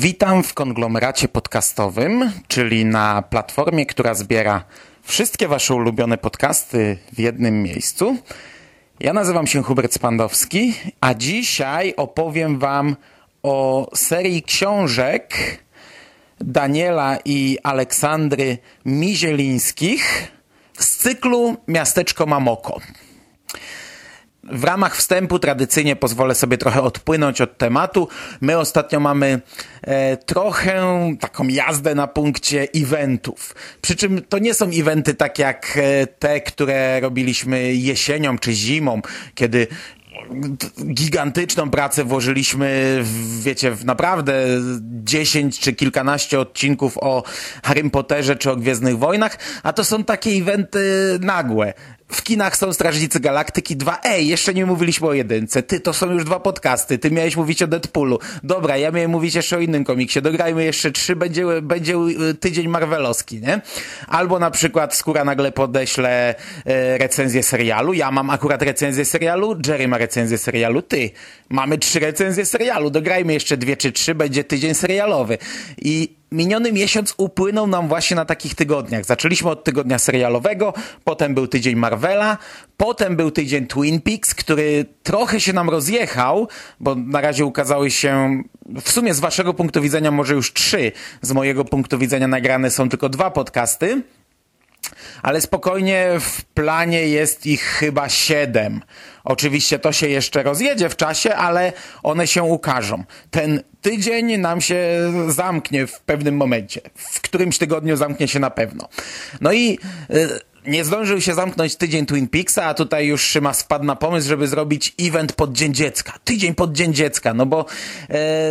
Witam w konglomeracie podcastowym, czyli na platformie, która zbiera wszystkie Wasze ulubione podcasty w jednym miejscu. Ja nazywam się Hubert Spandowski, a dzisiaj opowiem Wam o serii książek Daniela i Aleksandry Mizielińskich z cyklu Miasteczko Mamoko. W ramach wstępu tradycyjnie pozwolę sobie trochę odpłynąć od tematu. My ostatnio mamy e, trochę taką jazdę na punkcie eventów. Przy czym to nie są eventy tak jak e, te, które robiliśmy jesienią czy zimą, kiedy gigantyczną pracę włożyliśmy, w, wiecie, w naprawdę 10 czy kilkanaście odcinków o Harry Potterze czy o Gwiezdnych Wojnach, a to są takie eventy nagłe w kinach są Strażnicy Galaktyki 2. Ej, jeszcze nie mówiliśmy o jedynce. Ty, to są już dwa podcasty. Ty miałeś mówić o Deadpoolu. Dobra, ja miałem mówić jeszcze o innym komiksie. Dograjmy jeszcze trzy, będzie, będzie y, tydzień Marvelowski, nie? Albo na przykład Skóra nagle podeśle recenzję serialu. Ja mam akurat recenzję serialu, Jerry ma recenzję serialu, ty. Mamy trzy recenzje serialu. Dograjmy jeszcze dwie czy trzy, będzie tydzień serialowy. I miniony miesiąc upłynął nam właśnie na takich tygodniach. Zaczęliśmy od tygodnia serialowego, potem był tydzień Marvela, potem był tydzień Twin Peaks, który trochę się nam rozjechał, bo na razie ukazały się, w sumie z waszego punktu widzenia może już trzy, z mojego punktu widzenia nagrane są tylko dwa podcasty. Ale spokojnie w planie jest ich chyba siedem. Oczywiście to się jeszcze rozjedzie w czasie, ale one się ukażą. Ten tydzień nam się zamknie w pewnym momencie. W którymś tygodniu zamknie się na pewno. No i y, nie zdążył się zamknąć tydzień Twin Peaksa, a tutaj już Szyma wpadł na pomysł, żeby zrobić event pod Dzień Dziecka. Tydzień pod Dzień Dziecka, no bo e,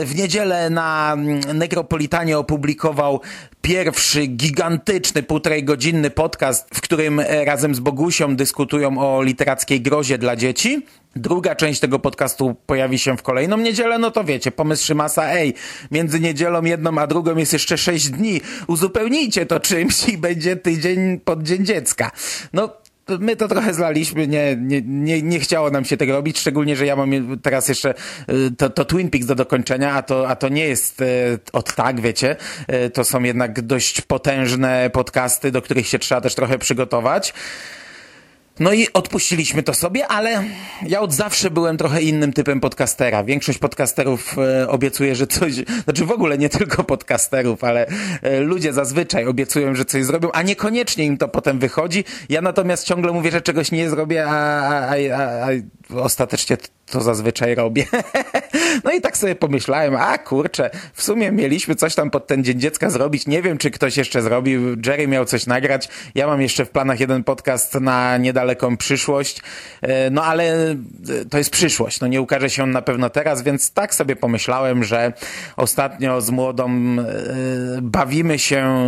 w niedzielę na Necropolitanie opublikował pierwszy gigantyczny, półtorej godzinny podcast, w którym e, razem z Bogusią dyskutują o literackiej grozie dla dzieci. Druga część tego podcastu pojawi się w kolejną niedzielę, no to wiecie, pomysł Szymasa, ej, między niedzielą jedną a drugą jest jeszcze sześć dni, uzupełnijcie to czymś i będzie tydzień pod Dzień Dziecka. No, my to trochę zlaliśmy, nie, nie, nie, nie chciało nam się tego robić, szczególnie, że ja mam teraz jeszcze y, to, to Twin Peaks do dokończenia, a to, a to nie jest y, od tak, wiecie, y, to są jednak dość potężne podcasty, do których się trzeba też trochę przygotować. No i odpuściliśmy to sobie, ale ja od zawsze byłem trochę innym typem podcastera. Większość podcasterów e, obiecuje, że coś, znaczy w ogóle nie tylko podcasterów, ale e, ludzie zazwyczaj obiecują, że coś zrobią, a niekoniecznie im to potem wychodzi. Ja natomiast ciągle mówię, że czegoś nie zrobię, a, a, a, a ostatecznie to zazwyczaj robię. no i tak sobie pomyślałem, a kurczę, w sumie mieliśmy coś tam pod ten Dzień Dziecka zrobić. Nie wiem, czy ktoś jeszcze zrobił. Jerry miał coś nagrać. Ja mam jeszcze w planach jeden podcast na niedaleką przyszłość. E, no ale e, to jest przyszłość. No nie ukaże się on na pewno teraz, więc tak sobie pomyślałem, że ostatnio z młodą e, bawimy się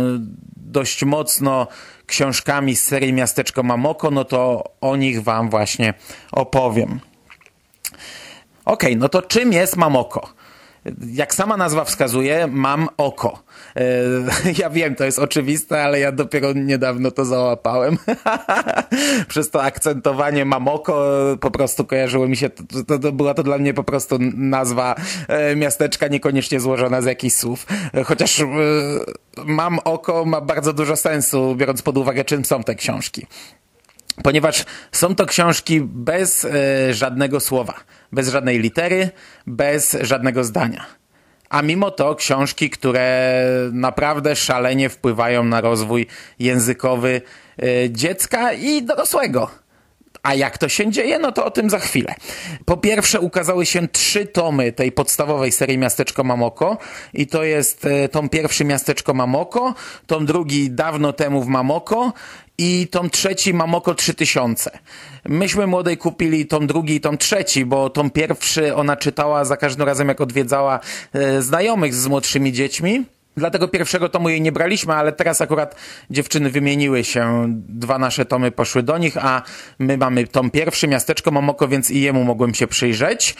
dość mocno książkami z serii Miasteczko Mamoko, no to o nich wam właśnie opowiem. Ok, no to czym jest Mamoko? Jak sama nazwa wskazuje, mam oko. E, ja wiem, to jest oczywiste, ale ja dopiero niedawno to załapałem. Przez to akcentowanie Mamoko po prostu kojarzyło mi się, to, to, to, była to dla mnie po prostu nazwa e, miasteczka niekoniecznie złożona z jakichś słów. Chociaż e, mam oko ma bardzo dużo sensu, biorąc pod uwagę, czym są te książki ponieważ są to książki bez e, żadnego słowa, bez żadnej litery, bez żadnego zdania. A mimo to książki, które naprawdę szalenie wpływają na rozwój językowy e, dziecka i dorosłego. A jak to się dzieje? No to o tym za chwilę. Po pierwsze ukazały się trzy tomy tej podstawowej serii Miasteczko Mamoko i to jest e, tom pierwszy Miasteczko Mamoko, tom drugi dawno temu w Mamoko i tom trzeci Mamoko 3000. Myśmy młodej kupili tom drugi i tom trzeci, bo tom pierwszy ona czytała za każdym razem jak odwiedzała e, znajomych z młodszymi dziećmi. Dlatego pierwszego tomu jej nie braliśmy, ale teraz akurat dziewczyny wymieniły się, dwa nasze tomy poszły do nich, a my mamy tom pierwszy, Miasteczko Momoko, więc i jemu mogłem się przyjrzeć.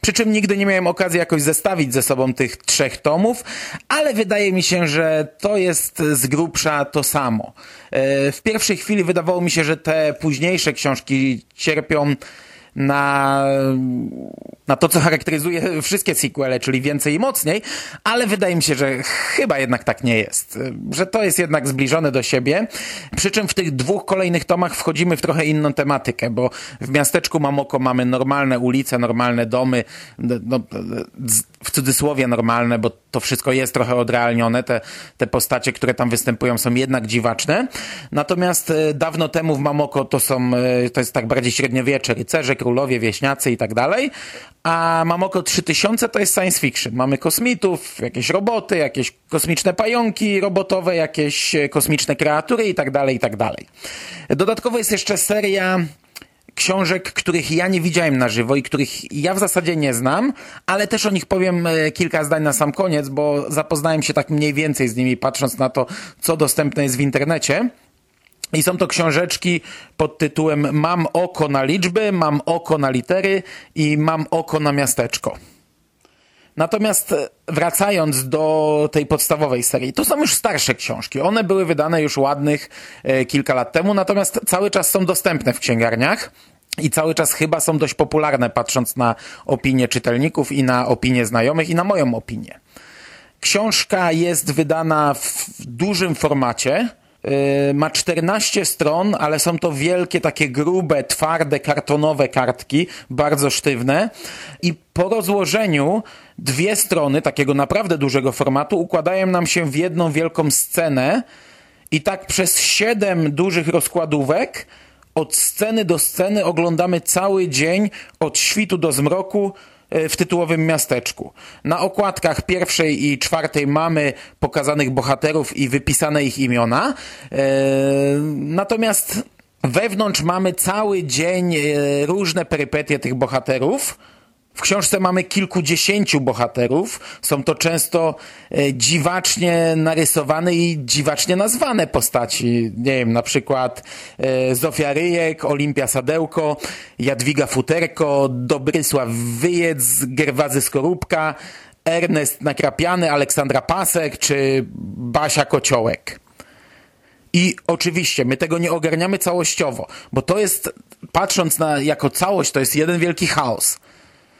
Przy czym nigdy nie miałem okazji jakoś zestawić ze sobą tych trzech tomów, ale wydaje mi się, że to jest z grubsza to samo. E, w pierwszej chwili wydawało mi się, że te późniejsze książki cierpią na, na to, co charakteryzuje wszystkie sequele, czyli więcej i mocniej, ale wydaje mi się, że chyba jednak tak nie jest. Że to jest jednak zbliżone do siebie. Przy czym w tych dwóch kolejnych tomach wchodzimy w trochę inną tematykę, bo w miasteczku Mamoko mamy normalne ulice, normalne domy, no, w cudzysłowie normalne, bo to wszystko jest trochę odrealnione. Te, te postacie, które tam występują są jednak dziwaczne. Natomiast e, dawno temu w Mamoko to są, e, to jest tak bardziej średniowiecze, rycerze, królowie, wieśniacy i tak dalej. A Mamoko 3000 to jest science fiction. Mamy kosmitów, jakieś roboty, jakieś kosmiczne pająki robotowe, jakieś e, kosmiczne kreatury i tak dalej, i tak dalej. Dodatkowo jest jeszcze seria książek, których ja nie widziałem na żywo i których ja w zasadzie nie znam, ale też o nich powiem e, kilka zdań na sam koniec, bo zapoznałem się tak mniej więcej z nimi, patrząc na to, co dostępne jest w internecie. I są to książeczki pod tytułem Mam oko na liczby, mam oko na litery i mam oko na miasteczko. Natomiast e, wracając do tej podstawowej serii, to są już starsze książki. One były wydane już ładnych e, kilka lat temu, natomiast cały czas są dostępne w księgarniach. I cały czas chyba są dość popularne, patrząc na opinie czytelników i na opinie znajomych i na moją opinię. Książka jest wydana w dużym formacie, ma 14 stron, ale są to wielkie, takie grube, twarde, kartonowe kartki, bardzo sztywne. I po rozłożeniu dwie strony takiego naprawdę dużego formatu układają nam się w jedną wielką scenę. I tak przez siedem dużych rozkładówek od sceny do sceny oglądamy cały dzień, od świtu do zmroku, w tytułowym miasteczku. Na okładkach pierwszej i czwartej mamy pokazanych bohaterów i wypisane ich imiona. E, natomiast wewnątrz mamy cały dzień e, różne perypetie tych bohaterów. W książce mamy kilkudziesięciu bohaterów. Są to często e, dziwacznie narysowane i dziwacznie nazwane postaci. Nie wiem, na przykład e, Zofia Ryjek, Olimpia Sadełko, Jadwiga Futerko, Dobrysław Wyjec, Gerwazy Skorupka, Ernest Nakrapiany, Aleksandra Pasek czy Basia Kociołek. I oczywiście my tego nie ogarniamy całościowo, bo to jest, patrząc na jako całość, to jest jeden wielki chaos.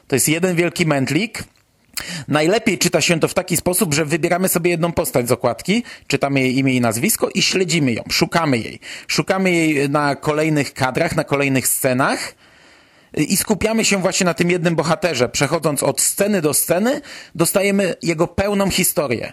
To jest jeden wielki mętlik. Najlepiej czyta się to w taki sposób, że wybieramy sobie jedną postać z okładki, czytamy jej imię i nazwisko i śledzimy ją, szukamy jej. Szukamy jej na kolejnych kadrach, na kolejnych scenach i skupiamy się właśnie na tym jednym bohaterze. Przechodząc od sceny do sceny, dostajemy jego pełną historię,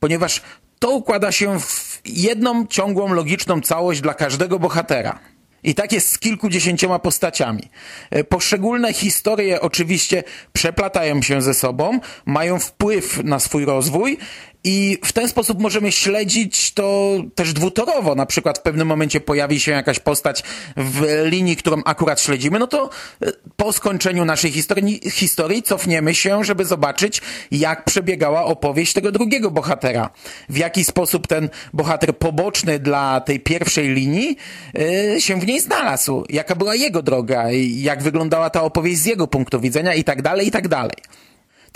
ponieważ to układa się w jedną ciągłą, logiczną całość dla każdego bohatera. I tak jest z kilkudziesięcioma postaciami. E, poszczególne historie oczywiście przeplatają się ze sobą, mają wpływ na swój rozwój i w ten sposób możemy śledzić to też dwutorowo. Na przykład w pewnym momencie pojawi się jakaś postać w linii, którą akurat śledzimy, no to e, po skończeniu naszej historii, historii cofniemy się, żeby zobaczyć, jak przebiegała opowieść tego drugiego bohatera. W jaki sposób ten bohater poboczny dla tej pierwszej linii yy, się w niej znalazł. Jaka była jego droga, jak wyglądała ta opowieść z jego punktu widzenia i tak dalej, i tak dalej.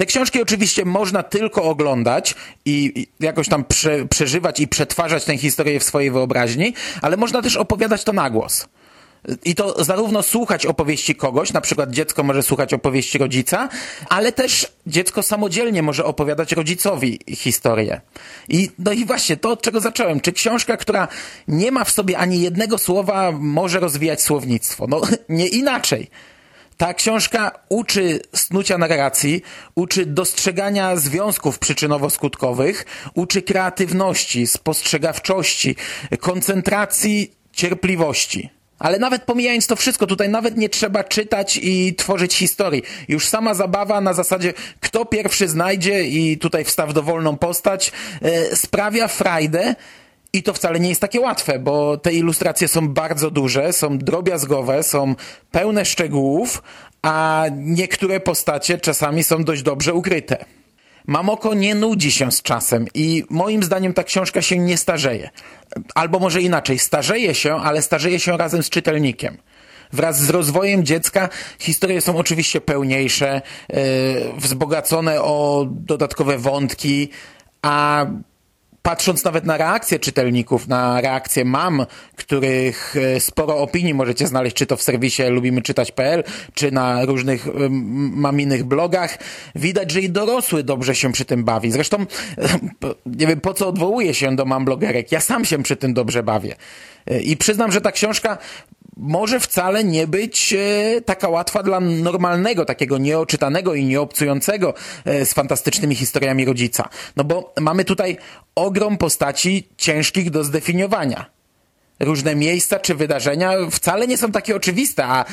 Te książki oczywiście można tylko oglądać i jakoś tam prze, przeżywać i przetwarzać tę historię w swojej wyobraźni, ale można też opowiadać to na głos. I to zarówno słuchać opowieści kogoś, na przykład dziecko może słuchać opowieści rodzica, ale też dziecko samodzielnie może opowiadać rodzicowi historię. I, no i właśnie to, od czego zacząłem. Czy książka, która nie ma w sobie ani jednego słowa, może rozwijać słownictwo? No nie inaczej. Ta książka uczy snucia narracji, uczy dostrzegania związków przyczynowo-skutkowych, uczy kreatywności, spostrzegawczości, koncentracji, cierpliwości. Ale nawet pomijając to wszystko, tutaj nawet nie trzeba czytać i tworzyć historii. Już sama zabawa na zasadzie, kto pierwszy znajdzie i tutaj wstaw dowolną postać, e, sprawia frajdę. I to wcale nie jest takie łatwe, bo te ilustracje są bardzo duże, są drobiazgowe, są pełne szczegółów, a niektóre postacie czasami są dość dobrze ukryte. Mamoko nie nudzi się z czasem i moim zdaniem ta książka się nie starzeje. Albo może inaczej, starzeje się, ale starzeje się razem z czytelnikiem. Wraz z rozwojem dziecka historie są oczywiście pełniejsze, yy, wzbogacone o dodatkowe wątki, a patrząc nawet na reakcje czytelników, na reakcje mam, których e, sporo opinii możecie znaleźć, czy to w serwisie lubimyczytać.pl, czy na różnych maminych blogach, widać, że i dorosły dobrze się przy tym bawi. Zresztą nie wiem, po co odwołuję się do mam blogerek. Ja sam się przy tym dobrze bawię. E, I przyznam, że ta książka może wcale nie być e, taka łatwa dla normalnego, takiego nieoczytanego i nieobcującego e, z fantastycznymi historiami rodzica. No bo mamy tutaj ogrom postaci ciężkich do zdefiniowania różne miejsca czy wydarzenia wcale nie są takie oczywiste, a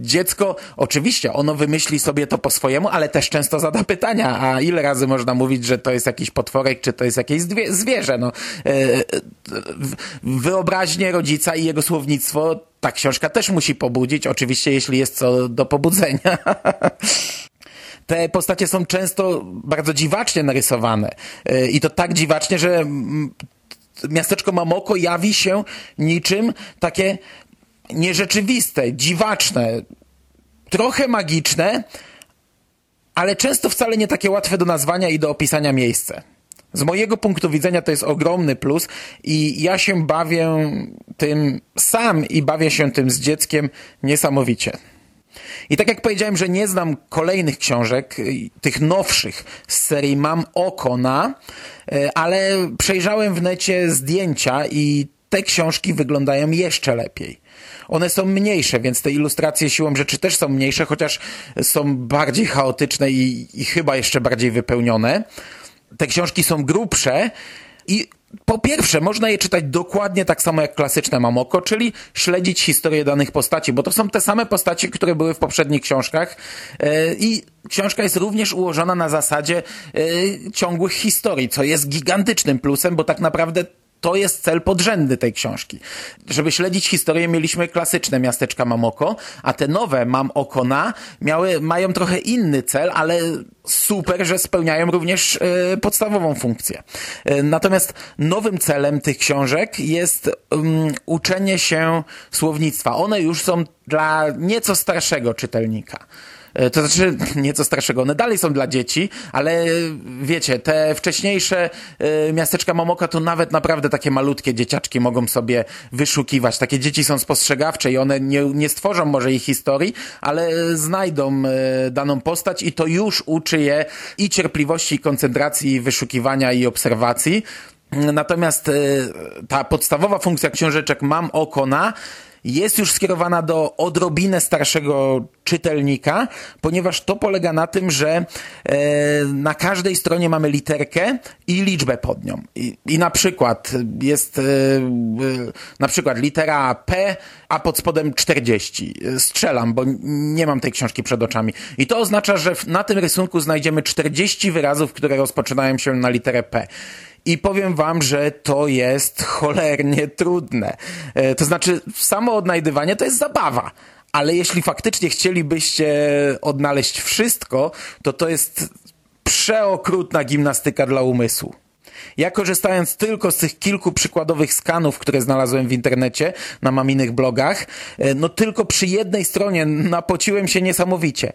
dziecko, oczywiście, ono wymyśli sobie to po swojemu, ale też często zada pytania, a ile razy można mówić, że to jest jakiś potworek, czy to jest jakieś zwierzę, no. E, wyobraźnię rodzica i jego słownictwo ta książka też musi pobudzić, oczywiście, jeśli jest co do pobudzenia. te postacie są często bardzo dziwacznie narysowane. E, I to tak dziwacznie, że miasteczko Mamoko jawi się niczym takie nierzeczywiste, dziwaczne, trochę magiczne, ale często wcale nie takie łatwe do nazwania i do opisania miejsce. Z mojego punktu widzenia to jest ogromny plus i ja się bawię tym sam i bawię się tym z dzieckiem niesamowicie. I tak jak powiedziałem, że nie znam kolejnych książek, y, tych nowszych z serii Mam oko na, y, ale przejrzałem w necie zdjęcia i te książki wyglądają jeszcze lepiej. One są mniejsze, więc te ilustracje siłą rzeczy też są mniejsze, chociaż są bardziej chaotyczne i, i chyba jeszcze bardziej wypełnione. Te książki są grubsze i po pierwsze, można je czytać dokładnie tak samo jak klasyczne Mamoko, czyli śledzić historię danych postaci, bo to są te same postaci, które były w poprzednich książkach e, i książka jest również ułożona na zasadzie e, ciągłych historii, co jest gigantycznym plusem, bo tak naprawdę to jest cel podrzędny tej książki. Żeby śledzić historię, mieliśmy klasyczne miasteczka Mamoko, a te nowe Mam miały, mają trochę inny cel, ale super, że spełniają również y, podstawową funkcję. Y, natomiast nowym celem tych książek jest um, uczenie się słownictwa. One już są dla nieco starszego czytelnika. E, to znaczy nieco starszego. One dalej są dla dzieci, ale wiecie, te wcześniejsze e, miasteczka Momoka to nawet naprawdę takie malutkie dzieciaczki mogą sobie wyszukiwać. Takie dzieci są spostrzegawcze i one nie, nie stworzą może ich historii, ale znajdą e, daną postać i to już uczy je i cierpliwości, i koncentracji, i wyszukiwania, i obserwacji. Natomiast ta podstawowa funkcja książeczek Mam oko na jest już skierowana do odrobinę starszego czytelnika, ponieważ to polega na tym, że e, na każdej stronie mamy literkę i liczbę pod nią. I, i na przykład jest e, na przykład litera P, a pod spodem 40. Strzelam, bo nie mam tej książki przed oczami. I to oznacza, że na tym rysunku znajdziemy 40 wyrazów, które rozpoczynają się na literę P. I powiem wam, że to jest cholernie trudne. E, to znaczy, samo odnajdywanie to jest zabawa. Ale jeśli faktycznie chcielibyście odnaleźć wszystko, to to jest przeokrutna gimnastyka dla umysłu. Ja korzystając tylko z tych kilku przykładowych skanów, które znalazłem w internecie na maminych blogach, e, no tylko przy jednej stronie napociłem się niesamowicie.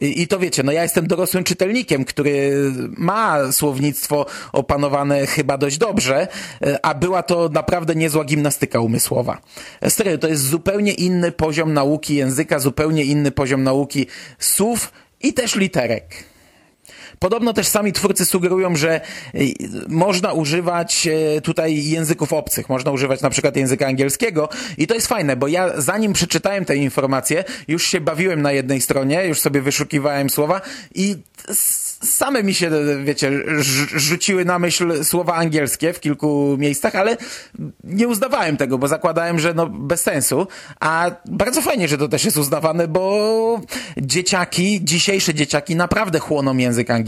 I, to wiecie, no ja jestem dorosłym czytelnikiem, który ma słownictwo opanowane chyba dość dobrze, e, a była to naprawdę niezła gimnastyka umysłowa. Serio, to jest zupełnie inny poziom nauki języka, zupełnie inny poziom nauki słów i też literek. Podobno też sami twórcy sugerują, że y, można używać y, tutaj języków obcych, można używać na przykład języka angielskiego. I to jest fajne, bo ja zanim przeczytałem te informacje, już się bawiłem na jednej stronie, już sobie wyszukiwałem słowa i same mi się, wiecie, rzuciły na myśl słowa angielskie w kilku miejscach, ale nie uznawałem tego, bo zakładałem, że no bez sensu, a bardzo fajnie, że to też jest uznawane, bo dzieciaki, dzisiejsze dzieciaki naprawdę chłoną język angielski.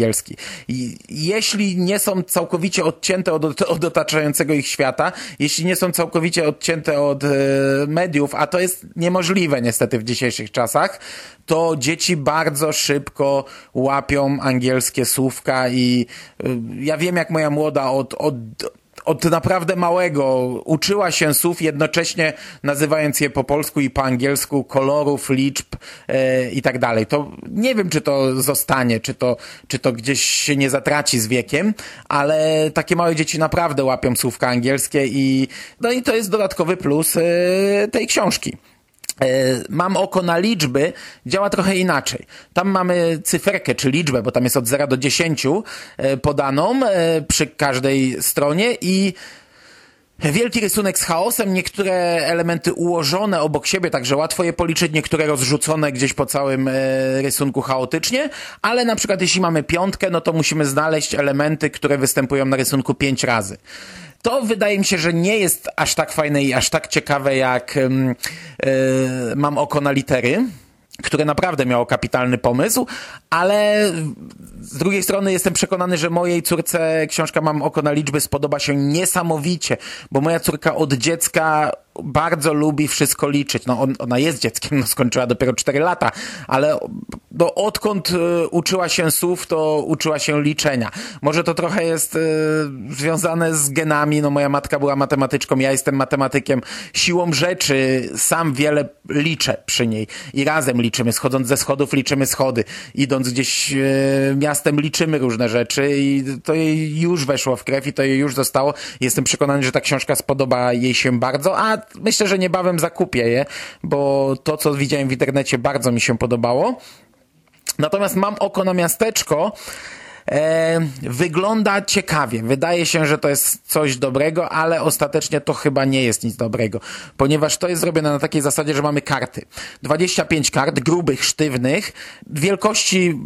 I jeśli nie są całkowicie odcięte od, od otaczającego ich świata, jeśli nie są całkowicie odcięte od e, mediów, a to jest niemożliwe niestety w dzisiejszych czasach, to dzieci bardzo szybko łapią angielskie słówka i y, ja wiem jak moja młoda od, od od naprawdę małego uczyła się słów, jednocześnie nazywając je po polsku i po angielsku, kolorów, liczb e, i tak dalej. To nie wiem, czy to zostanie, czy to, czy to gdzieś się nie zatraci z wiekiem, ale takie małe dzieci naprawdę łapią słówka angielskie i no i to jest dodatkowy plus e, tej książki. E, mam oko na liczby, działa trochę inaczej. Tam mamy cyferkę, czy liczbę, bo tam jest od 0 do 10 e, podaną e, przy każdej stronie i Wielki rysunek z chaosem, niektóre elementy ułożone obok siebie, także łatwo je policzyć, niektóre rozrzucone gdzieś po całym rysunku chaotycznie, ale na przykład jeśli mamy piątkę, no to musimy znaleźć elementy, które występują na rysunku pięć razy. To wydaje mi się, że nie jest aż tak fajne i aż tak ciekawe, jak yy, mam oko na litery które naprawdę miało kapitalny pomysł, ale z drugiej strony jestem przekonany, że mojej córce książka Mam oko na liczby spodoba się niesamowicie, bo moja córka od dziecka bardzo lubi wszystko liczyć. No on, ona jest dzieckiem, no skończyła dopiero 4 lata, ale no, odkąd y, uczyła się słów, to uczyła się liczenia. Może to trochę jest y, związane z genami, no moja matka była matematyczką, ja jestem matematykiem. Siłą rzeczy sam wiele liczę przy niej i razem liczymy. Schodząc ze schodów liczymy schody. Idąc gdzieś y, miastem liczymy różne rzeczy i to jej już weszło w krew i to jej już zostało. Jestem przekonany, że ta książka spodoba jej się bardzo, a myślę, że niebawem zakupię je, bo to, co widziałem w internecie, bardzo mi się podobało. Natomiast mam oko na miasteczko. E, wygląda ciekawie. Wydaje się, że to jest coś dobrego, ale ostatecznie to chyba nie jest nic dobrego, ponieważ to jest zrobione na takiej zasadzie, że mamy karty. 25 kart, grubych, sztywnych, wielkości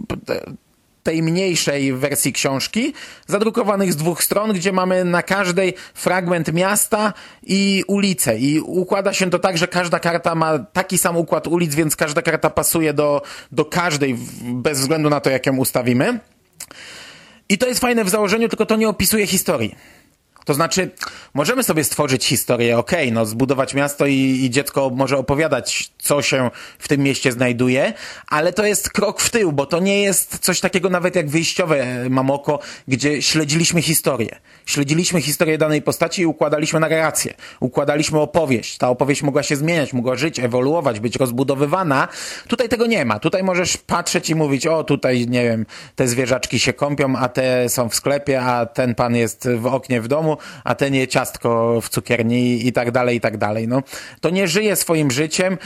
tej mniejszej wersji książki, zadrukowanych z dwóch stron, gdzie mamy na każdej fragment miasta i ulicę. I układa się to tak, że każda karta ma taki sam układ ulic, więc każda karta pasuje do, do każdej, bez względu na to, jak ją ustawimy. I to jest fajne w założeniu, tylko to nie opisuje historii. To znaczy, możemy sobie stworzyć historię, ok, no zbudować miasto i, i, dziecko może opowiadać, co się w tym mieście znajduje, ale to jest krok w tył, bo to nie jest coś takiego nawet jak wyjściowe Mamoko, gdzie śledziliśmy historię. Śledziliśmy historię danej postaci i układaliśmy narrację. Układaliśmy opowieść. Ta opowieść mogła się zmieniać, mogła żyć, ewoluować, być rozbudowywana. Tutaj tego nie ma. Tutaj możesz patrzeć i mówić, o tutaj, nie wiem, te zwierzaczki się kąpią, a te są w sklepie, a ten pan jest w oknie w domu, a ten je ciastko w cukierni i tak dalej, i tak dalej. No, to nie żyje swoim życiem.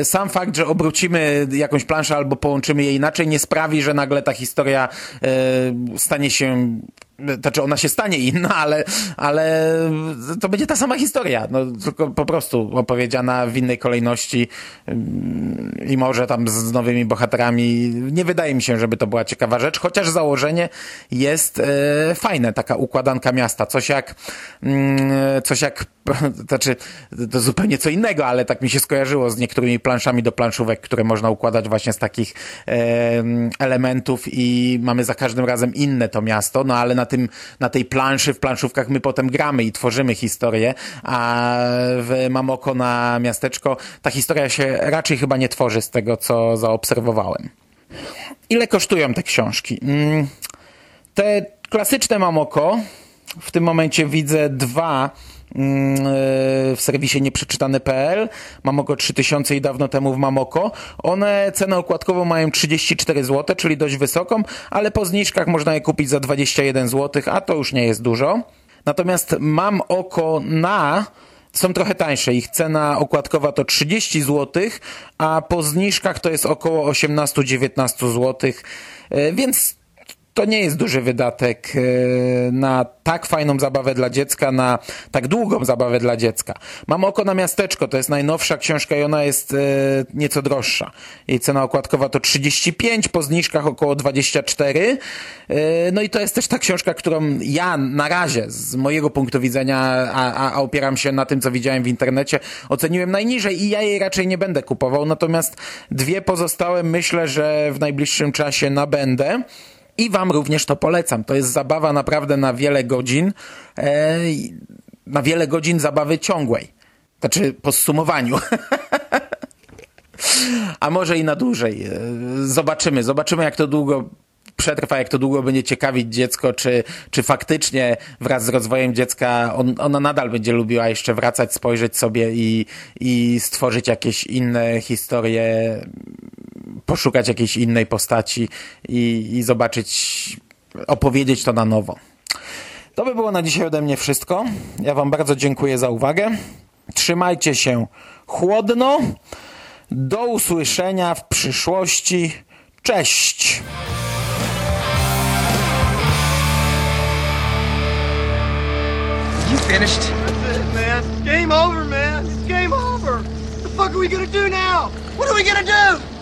Y, sam fakt, że obrócimy jakąś planszę albo połączymy je inaczej, nie sprawi, że nagle ta historia y, stanie się znaczy ona się stanie inna, ale, ale to będzie ta sama historia, no, tylko po prostu opowiedziana w innej kolejności. I może tam z nowymi bohaterami. Nie wydaje mi się, żeby to była ciekawa rzecz, chociaż założenie jest e, fajne, taka układanka miasta, coś jak mm, coś jak znaczy to zupełnie co innego, ale tak mi się skojarzyło z niektórymi planszami do planszówek, które można układać właśnie z takich e, elementów i mamy za każdym razem inne to miasto, no ale na tym, na tej planszy, w planszówkach my potem gramy i tworzymy historię, a w Mamoko na miasteczko ta historia się raczej chyba nie tworzy z tego, co zaobserwowałem. Ile kosztują te książki? Mm, te klasyczne Mamoko, w tym momencie widzę dwa w serwisie nieprzeczytane.pl. Mam oko 3000 i dawno temu w Mamoko. One cenę okładkową mają 34 zł, czyli dość wysoką, ale po zniżkach można je kupić za 21 zł, a to już nie jest dużo. Natomiast mam oko na są trochę tańsze. Ich cena okładkowa to 30 zł, a po zniżkach to jest około 18-19 zł. E, więc to nie jest duży wydatek e, na tak fajną zabawę dla dziecka, na tak długą zabawę dla dziecka. Mam oko na miasteczko, to jest najnowsza książka i ona jest e, nieco droższa. Jej cena okładkowa to 35, po zniżkach około 24. E, No i to jest też ta książka, którą ja na razie z mojego punktu widzenia, a, a, a opieram się na tym, co widziałem w internecie, oceniłem najniżej i ja jej raczej nie będę kupował. Natomiast dwie pozostałe myślę, że w najbliższym czasie nabędę. I wam również to polecam. To jest zabawa naprawdę na wiele godzin. E, na wiele godzin zabawy ciągłej. Znaczy po zsumowaniu. A może i na dłużej. E, Zobaczymy. Zobaczymy, jak to długo przetrwa, jak to długo będzie ciekawić dziecko, czy, czy faktycznie wraz z rozwojem dziecka on, ona nadal będzie lubiła jeszcze wracać, spojrzeć sobie i, i stworzyć jakieś inne historie, poszukać jakiejś innej postaci i, i zobaczyć, opowiedzieć to na nowo. To by było na dzisiaj ode mnie wszystko. Ja Wam bardzo dziękuję za uwagę. Trzymajcie się chłodno. Do usłyszenia w przyszłości. Cześć! You finished? That's it, man. Game over, man. It's game over. What the fuck are we gonna do now? What are we gonna do?